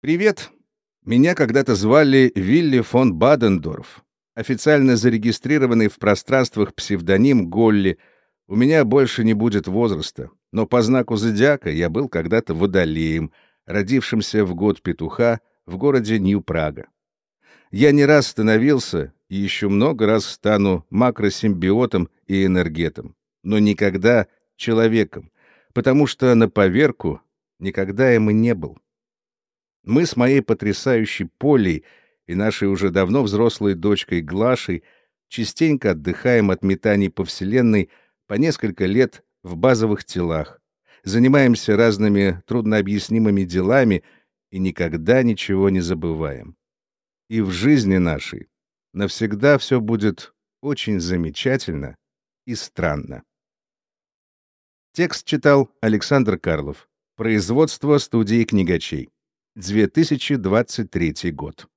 Привет. Меня когда-то звали Вилли фон Бадендорф. Официально зарегистрированный в пространствах псевдоним Голли. У меня больше не будет возраста, но по знаку зодиака я был когда-то водолеем, родившимся в год петуха в городе Нью-Прага. Я не раз становился и еще много раз стану макросимбиотом и энергетом, но никогда человеком, потому что на поверку никогда им и не был. Мы с моей потрясающей Полей и нашей уже давно взрослой дочкой Глашей частенько отдыхаем от метаний по Вселенной по несколько лет в базовых телах, занимаемся разными труднообъяснимыми делами и никогда ничего не забываем. И в жизни нашей навсегда все будет очень замечательно и странно. Текст читал Александр Карлов. Производство студии книгачей. 2023 год.